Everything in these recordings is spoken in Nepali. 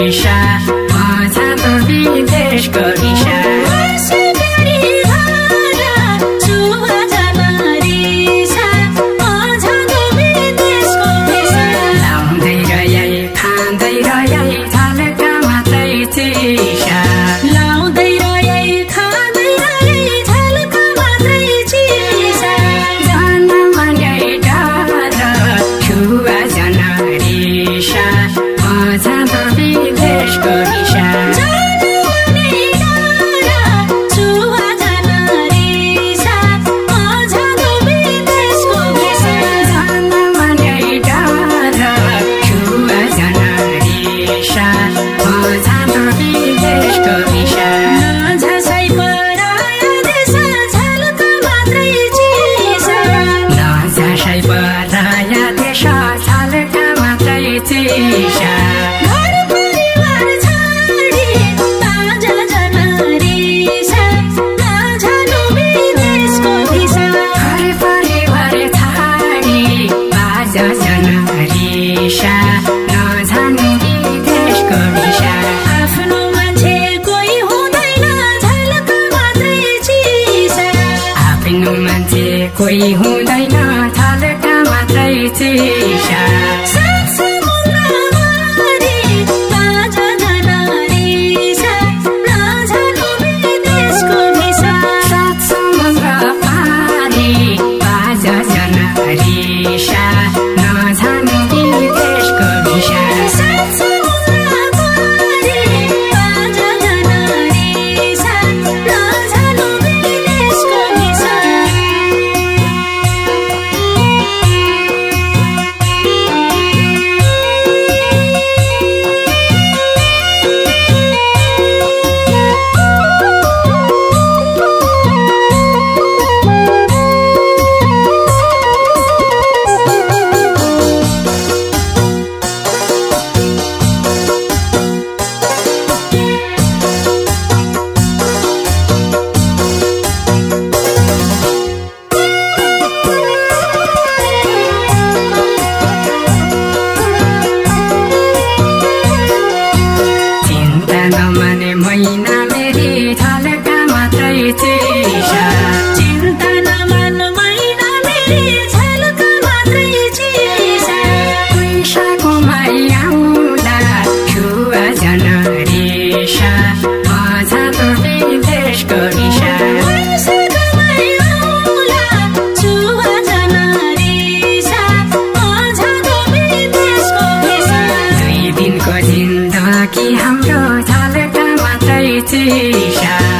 पैसा माझा त विदेश गरी कोही हुँदैन थालका मात्रै चिसा invitation.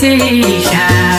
Temptation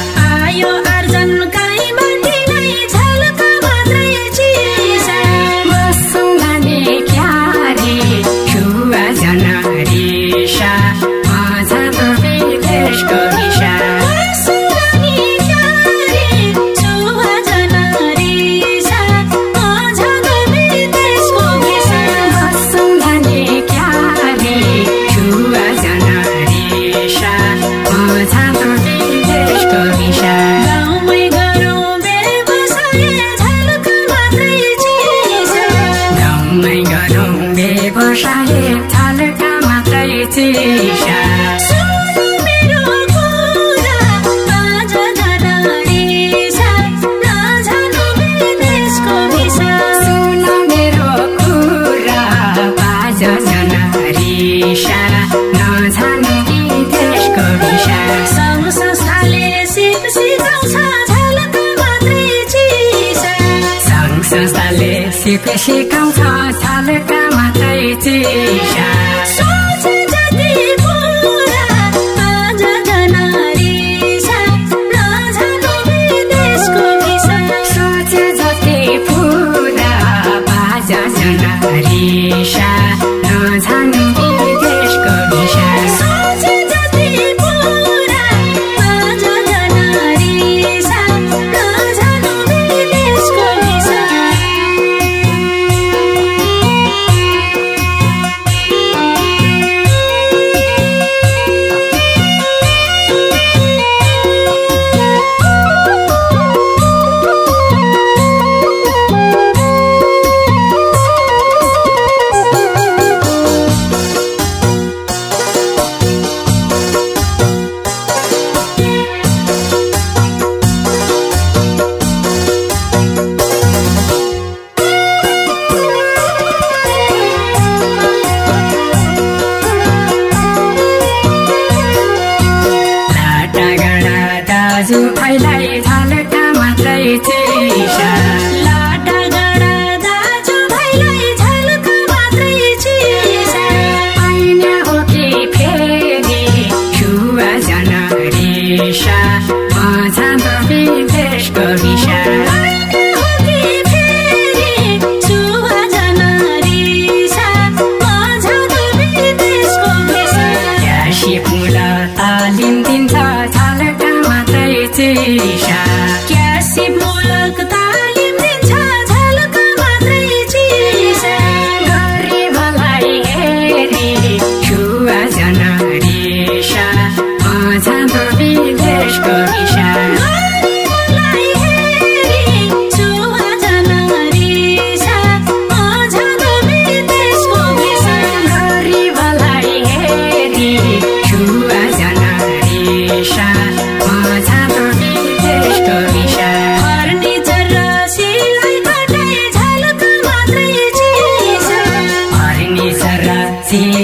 你 permission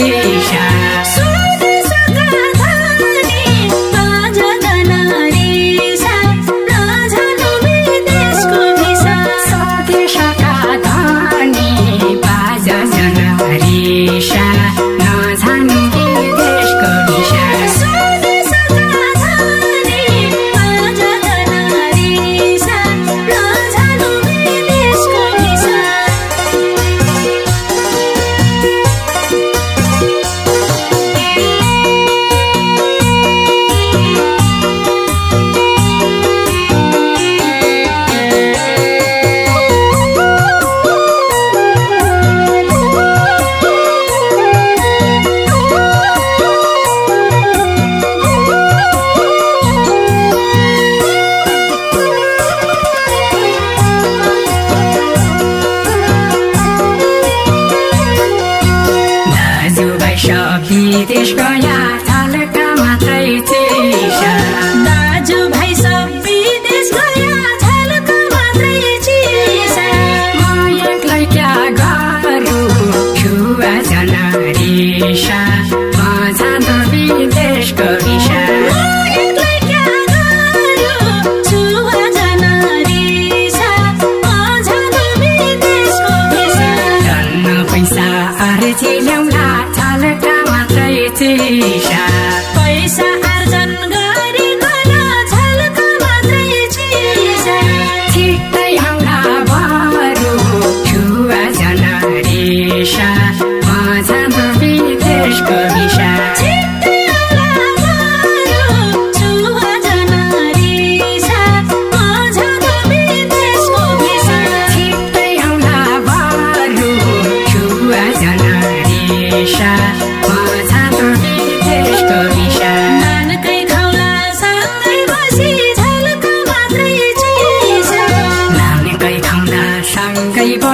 Yeah. Kavisár, az át a vigyes kavisár.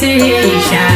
expectation.